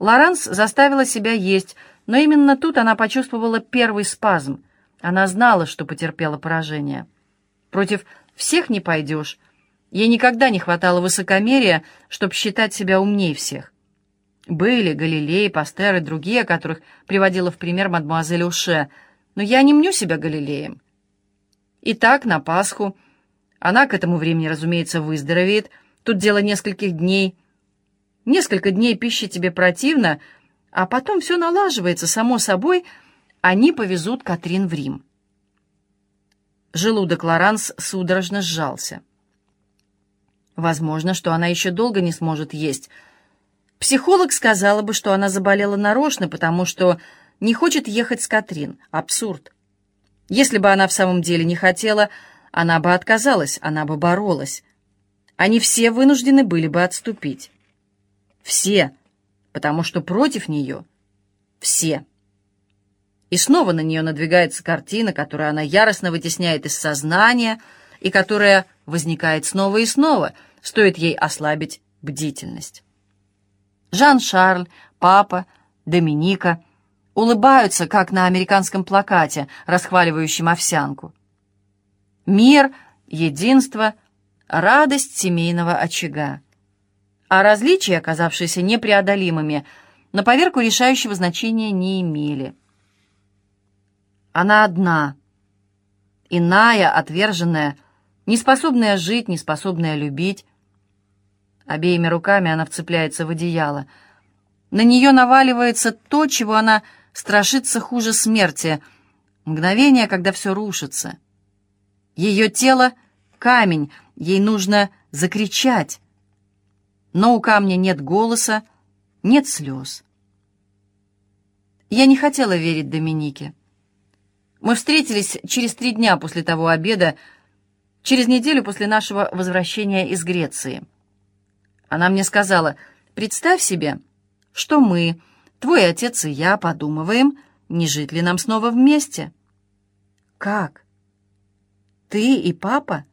Лоранс заставила себя есть, но именно тут она почувствовала первый спазм. Она знала, что потерпела поражение. Против всех не пойдешь. Ей никогда не хватало высокомерия, чтобы считать себя умней всех. Были Галилей, Пастер и другие, которых приводила в пример мадемуазель Уше, но я не мню себя Галилеем. Итак, на Пасху, она к этому времени, разумеется, выздоровеет, тут дело нескольких дней. Несколько дней пищи тебе противно, а потом все налаживается, само собой, они повезут Катрин в Рим. Желудок Лоранс судорожно сжался. Возможно, что она еще долго не сможет есть. Психолог сказала бы, что она заболела нарочно, потому что не хочет ехать с Катрин. Абсурд. Если бы она в самом деле не хотела, она бы отказалась, она бы боролась. Они все вынуждены были бы отступить. Все, потому что против нее все. И снова на нее надвигается картина, которую она яростно вытесняет из сознания и которая возникает снова и снова, стоит ей ослабить бдительность. Жан-Шарль, папа, Доминика улыбаются, как на американском плакате, расхваливающем овсянку. Мир, единство, радость семейного очага. А различия, оказавшиеся непреодолимыми, на поверку решающего значения не имели. Она одна, иная, отверженная, неспособная жить, неспособная любить. Обеими руками она вцепляется в одеяло. На нее наваливается то, чего она страшится хуже смерти, мгновение, когда все рушится. Ее тело — камень, ей нужно закричать. Но у камня нет голоса, нет слез. Я не хотела верить Доминике. Мы встретились через три дня после того обеда, через неделю после нашего возвращения из Греции. Она мне сказала, представь себе, что мы, твой отец и я, подумываем, не жить ли нам снова вместе. Как? Ты и папа?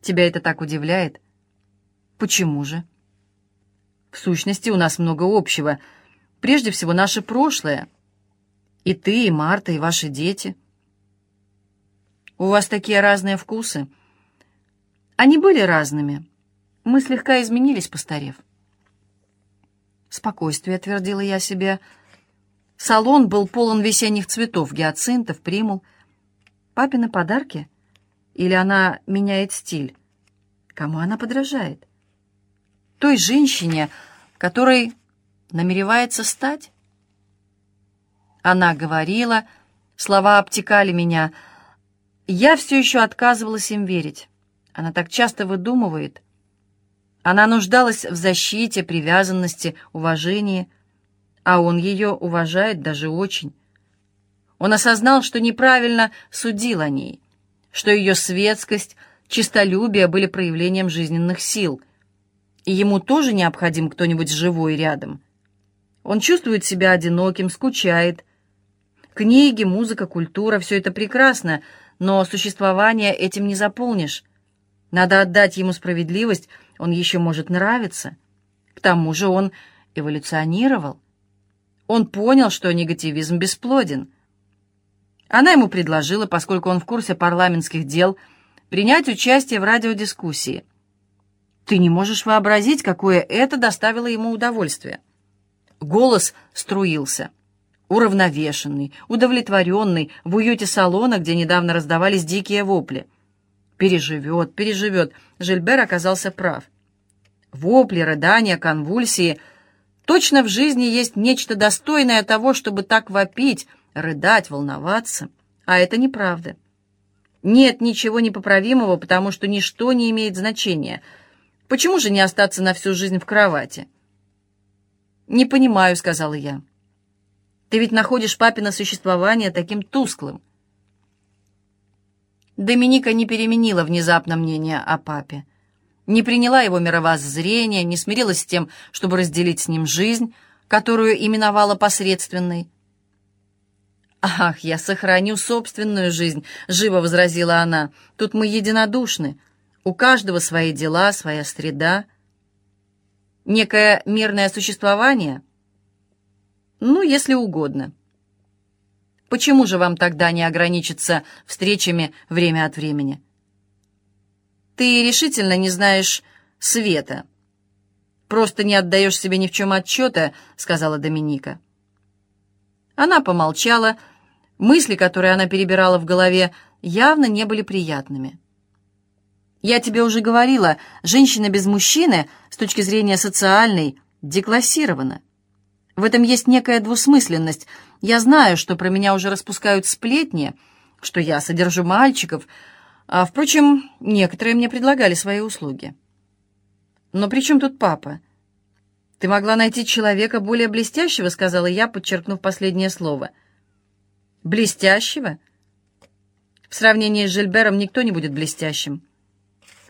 Тебя это так удивляет? Почему же? В сущности, у нас много общего. Прежде всего, наше прошлое — и ты, и Марта, и ваши дети. У вас такие разные вкусы. Они были разными. Мы слегка изменились, постарев. Спокойствие, твердила я себе. Салон был полон весенних цветов, гиацинтов, примул. Папины подарки? Или она меняет стиль? Кому она подражает? Той женщине, которой намеревается стать? Она говорила, слова обтекали меня. Я все еще отказывалась им верить. Она так часто выдумывает. Она нуждалась в защите, привязанности, уважении, а он ее уважает даже очень. Он осознал, что неправильно судил о ней, что ее светскость, чистолюбие были проявлением жизненных сил, и ему тоже необходим кто-нибудь живой рядом. Он чувствует себя одиноким, скучает, Книги, музыка, культура — все это прекрасно, но существование этим не заполнишь. Надо отдать ему справедливость, он еще может нравиться. К тому же он эволюционировал. Он понял, что негативизм бесплоден. Она ему предложила, поскольку он в курсе парламентских дел, принять участие в радиодискуссии. Ты не можешь вообразить, какое это доставило ему удовольствие. Голос струился уравновешенный, удовлетворенный, в уюте салона, где недавно раздавались дикие вопли. Переживет, переживет. Жильбер оказался прав. Вопли, рыдания, конвульсии. Точно в жизни есть нечто достойное того, чтобы так вопить, рыдать, волноваться. А это неправда. Нет ничего непоправимого, потому что ничто не имеет значения. Почему же не остаться на всю жизнь в кровати? «Не понимаю», — сказала я. Ты ведь находишь папино существование таким тусклым. Доминика не переменила внезапно мнение о папе. Не приняла его мировоззрение, не смирилась с тем, чтобы разделить с ним жизнь, которую именовала посредственной. «Ах, я сохраню собственную жизнь», — живо возразила она. «Тут мы единодушны. У каждого свои дела, своя среда». Некое мирное существование? Ну, если угодно. Почему же вам тогда не ограничиться встречами время от времени? Ты решительно не знаешь света. Просто не отдаешь себе ни в чем отчета, сказала Доминика. Она помолчала. Мысли, которые она перебирала в голове, явно не были приятными. Я тебе уже говорила, женщина без мужчины, с точки зрения социальной, деклассирована. В этом есть некая двусмысленность. Я знаю, что про меня уже распускают сплетни, что я содержу мальчиков, а, впрочем, некоторые мне предлагали свои услуги. Но при чем тут папа? Ты могла найти человека более блестящего, сказала я, подчеркнув последнее слово. Блестящего? В сравнении с Жильбером никто не будет блестящим.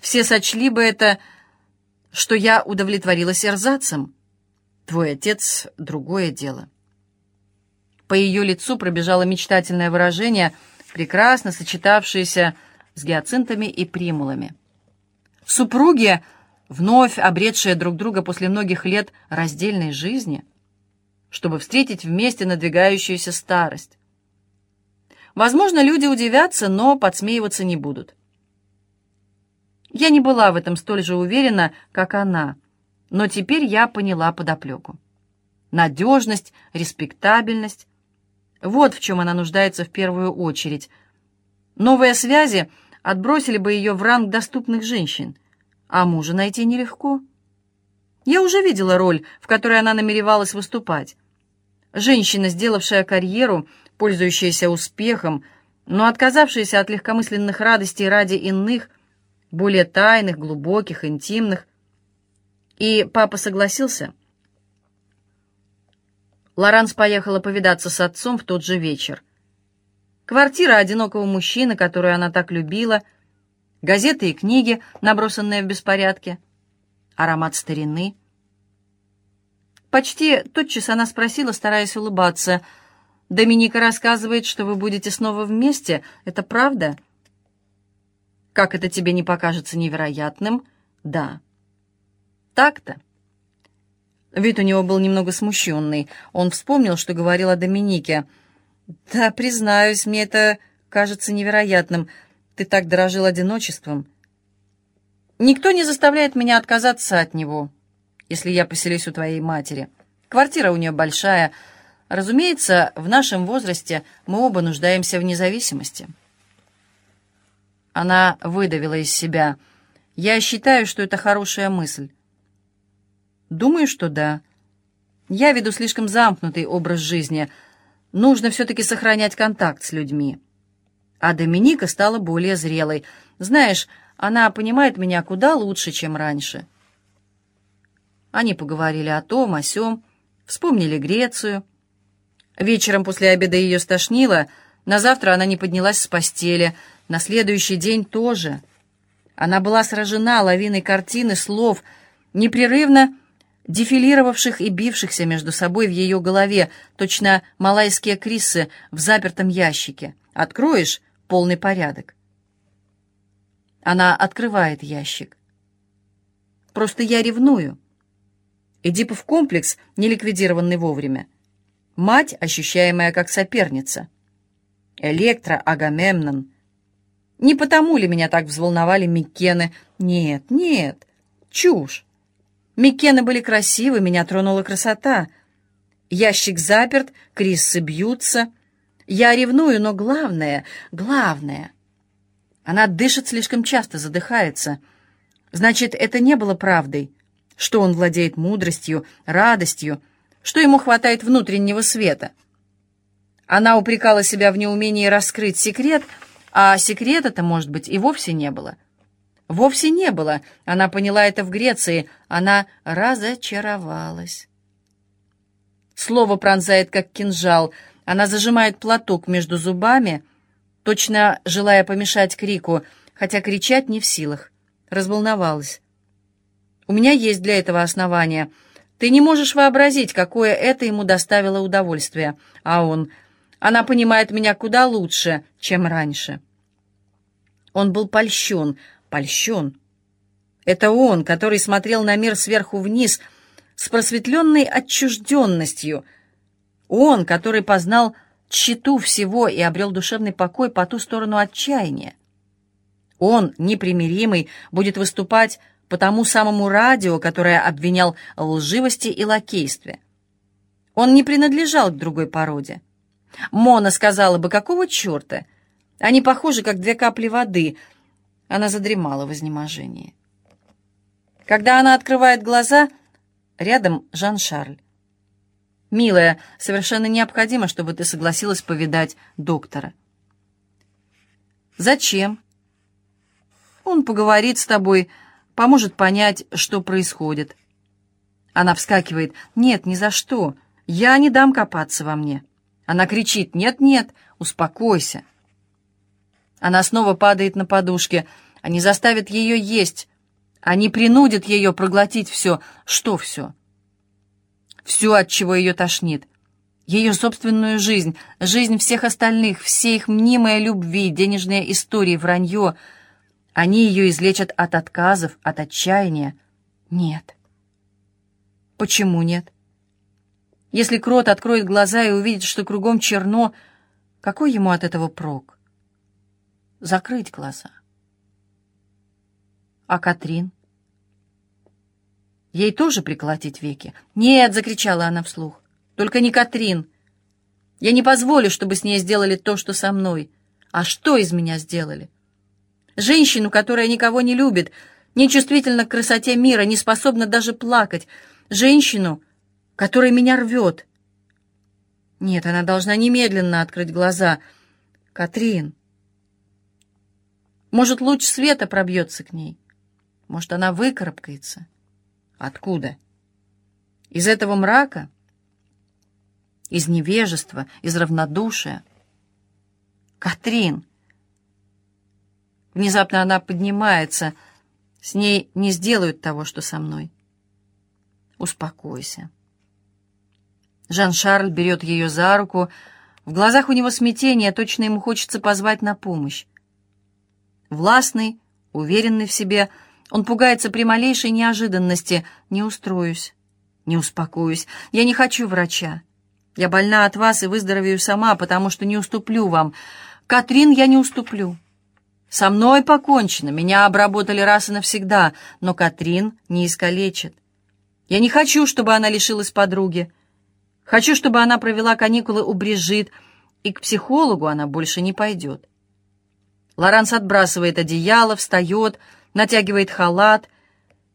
Все сочли бы это, что я удовлетворилась эрзацем. Твой отец — другое дело. По ее лицу пробежало мечтательное выражение, прекрасно сочетавшееся с гиацинтами и примулами. Супруги, вновь обретшие друг друга после многих лет раздельной жизни, чтобы встретить вместе надвигающуюся старость. Возможно, люди удивятся, но подсмеиваться не будут. Я не была в этом столь же уверена, как она, но теперь я поняла подоплеку. Надежность, респектабельность — вот в чем она нуждается в первую очередь. Новые связи отбросили бы ее в ранг доступных женщин, а мужа найти нелегко. Я уже видела роль, в которой она намеревалась выступать. Женщина, сделавшая карьеру, пользующаяся успехом, но отказавшаяся от легкомысленных радостей ради иных — более тайных, глубоких, интимных. И папа согласился. Лоранс поехала повидаться с отцом в тот же вечер. Квартира одинокого мужчины, которую она так любила, газеты и книги, набросанные в беспорядке, аромат старины. Почти тотчас она спросила, стараясь улыбаться, «Доминика рассказывает, что вы будете снова вместе. Это правда?» Как это тебе не покажется невероятным? Да. Так-то. Вид у него был немного смущенный. Он вспомнил, что говорил о Доминике. «Да, признаюсь, мне это кажется невероятным. Ты так дорожил одиночеством. Никто не заставляет меня отказаться от него, если я поселюсь у твоей матери. Квартира у нее большая. Разумеется, в нашем возрасте мы оба нуждаемся в независимости». Она выдавила из себя. «Я считаю, что это хорошая мысль». «Думаю, что да. Я веду слишком замкнутый образ жизни. Нужно все-таки сохранять контакт с людьми». А Доминика стала более зрелой. «Знаешь, она понимает меня куда лучше, чем раньше». Они поговорили о том, о сём, вспомнили Грецию. Вечером после обеда ее стошнило, на завтра она не поднялась с постели — на следующий день тоже. Она была сражена лавиной картины слов, непрерывно дефилировавших и бившихся между собой в ее голове, точно малайские крисы в запертом ящике. Откроешь — полный порядок. Она открывает ящик. Просто я ревную. Эдипов комплекс, не ликвидированный вовремя. Мать, ощущаемая как соперница. Электро, Агамемнон, не потому ли меня так взволновали Миккены? Нет, нет, чушь. Миккены были красивы, меня тронула красота. Ящик заперт, криссы бьются. Я ревную, но главное, главное... Она дышит слишком часто, задыхается. Значит, это не было правдой, что он владеет мудростью, радостью, что ему хватает внутреннего света. Она упрекала себя в неумении раскрыть секрет — а секрета-то, может быть, и вовсе не было. Вовсе не было. Она поняла это в Греции. Она разочаровалась. Слово пронзает, как кинжал. Она зажимает платок между зубами, точно желая помешать крику, хотя кричать не в силах. Разволновалась. «У меня есть для этого основания. Ты не можешь вообразить, какое это ему доставило удовольствие. А он она понимает меня куда лучше, чем раньше. Он был польщен, польщен. Это он, который смотрел на мир сверху вниз, с просветленной отчужденностью. Он, который познал тщету всего и обрел душевный покой по ту сторону отчаяния. Он, непримиримый, будет выступать по тому самому радио, которое обвинял в лживости и лакействе. Он не принадлежал к другой породе. Мона сказала бы, какого черта? Они похожи, как две капли воды. Она задремала в изнеможении. Когда она открывает глаза, рядом Жан-Шарль. «Милая, совершенно необходимо, чтобы ты согласилась повидать доктора». «Зачем?» «Он поговорит с тобой, поможет понять, что происходит». Она вскакивает. «Нет, ни за что. Я не дам копаться во мне». Она кричит «Нет-нет, успокойся». Она снова падает на подушке. Они заставят ее есть. Они принудят ее проглотить все. Что все? Все, от чего ее тошнит. Ее собственную жизнь, жизнь всех остальных, все их мнимые любви, денежные истории, вранье. Они ее излечат от отказов, от отчаяния. Нет. Почему нет? Если Крот откроет глаза и увидит, что кругом черно, какой ему от этого прок? Закрыть глаза. А Катрин? Ей тоже приколотить веки? «Нет!» — закричала она вслух. «Только не Катрин! Я не позволю, чтобы с ней сделали то, что со мной. А что из меня сделали? Женщину, которая никого не любит, не чувствительна к красоте мира, не способна даже плакать. Женщину, которая меня рвет. Нет, она должна немедленно открыть глаза. Катрин. Может, луч света пробьется к ней. Может, она выкарабкается. Откуда? Из этого мрака? Из невежества, из равнодушия? Катрин! Внезапно она поднимается. С ней не сделают того, что со мной. Успокойся. Жан-Шарль берет ее за руку. В глазах у него смятение, точно ему хочется позвать на помощь. Властный, уверенный в себе, он пугается при малейшей неожиданности. «Не устроюсь, не успокоюсь. Я не хочу врача. Я больна от вас и выздоровею сама, потому что не уступлю вам. Катрин, я не уступлю. Со мной покончено, меня обработали раз и навсегда, но Катрин не искалечит. Я не хочу, чтобы она лишилась подруги. Хочу, чтобы она провела каникулы у Брижит, и к психологу она больше не пойдет». Лоранс отбрасывает одеяло, встает, натягивает халат,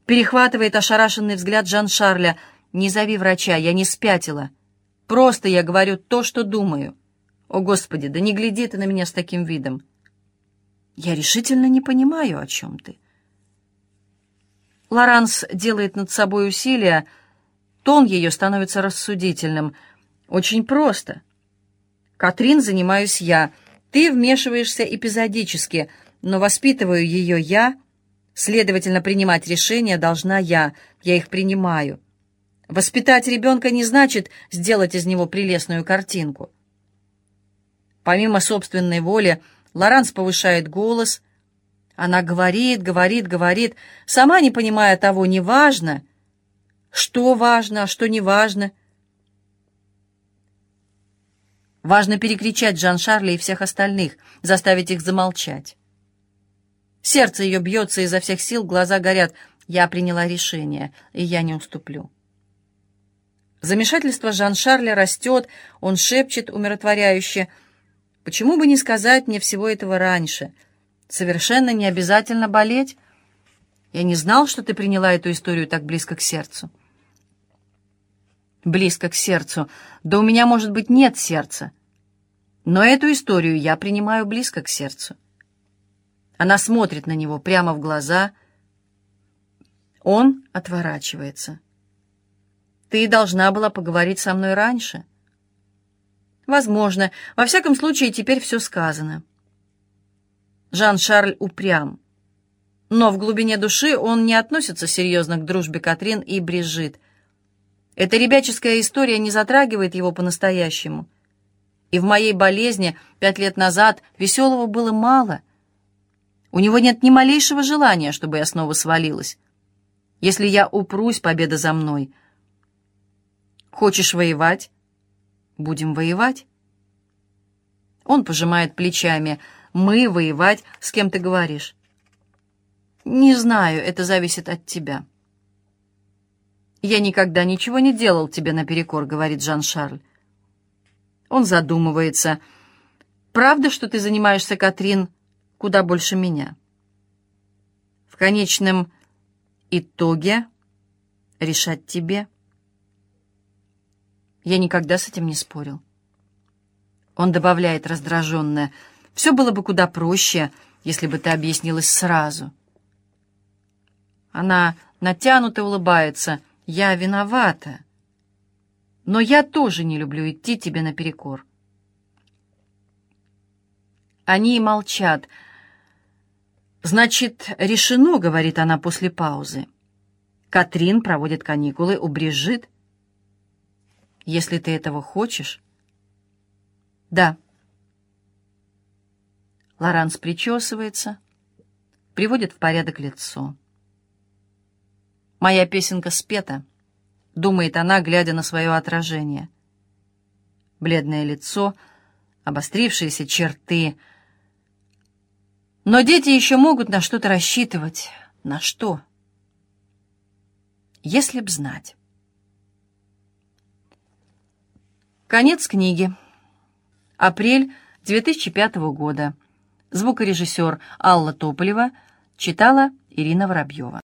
перехватывает ошарашенный взгляд Жан-Шарля. «Не зови врача, я не спятила. Просто я говорю то, что думаю. О, Господи, да не гляди ты на меня с таким видом. Я решительно не понимаю, о чем ты». Лоранс делает над собой усилия, тон ее становится рассудительным. «Очень просто. Катрин занимаюсь я. Ты вмешиваешься эпизодически, но воспитываю ее я, Следовательно, принимать решения должна я. Я их принимаю. Воспитать ребенка не значит сделать из него прелестную картинку. Помимо собственной воли, Лоранс повышает голос. Она говорит, говорит, говорит, сама не понимая того, не важно, что важно, а что не важно. Важно перекричать Жан-Шарля и всех остальных, заставить их замолчать. Сердце ее бьется изо всех сил, глаза горят. Я приняла решение, и я не уступлю. Замешательство Жан-Шарля растет, он шепчет умиротворяюще. «Почему бы не сказать мне всего этого раньше? Совершенно не обязательно болеть. Я не знал, что ты приняла эту историю так близко к сердцу». «Близко к сердцу. Да у меня, может быть, нет сердца. Но эту историю я принимаю близко к сердцу». Она смотрит на него прямо в глаза. Он отворачивается. «Ты должна была поговорить со мной раньше». «Возможно. Во всяком случае, теперь все сказано». Жан-Шарль упрям. Но в глубине души он не относится серьезно к дружбе Катрин и Брижит. Эта ребяческая история не затрагивает его по-настоящему. И в моей болезни пять лет назад веселого было мало. У него нет ни малейшего желания, чтобы я снова свалилась. Если я упрусь, победа за мной. Хочешь воевать? Будем воевать. Он пожимает плечами. Мы воевать, с кем ты говоришь? Не знаю, это зависит от тебя. Я никогда ничего не делал тебе наперекор, говорит Жан-Шарль. Он задумывается. Правда, что ты занимаешься, Катрин, куда больше меня? В конечном итоге решать тебе. Я никогда с этим не спорил. Он добавляет раздраженно. «Все было бы куда проще, если бы ты объяснилась сразу». Она натянуто улыбается. «Я виновата. Но я тоже не люблю идти тебе наперекор». Они молчат. «Значит, решено», — говорит она после паузы. «Катрин проводит каникулы у Брижит. Если ты этого хочешь...» «Да». Лоранс причесывается, приводит в порядок лицо. «Моя песенка спета», — думает она, глядя на свое отражение. Бледное лицо, обострившиеся черты. Но дети еще могут на что-то рассчитывать. На что? Если б знать. Конец книги. Апрель 2005 года. Звукорежиссер Алла Тополева читала Ирина Воробьева.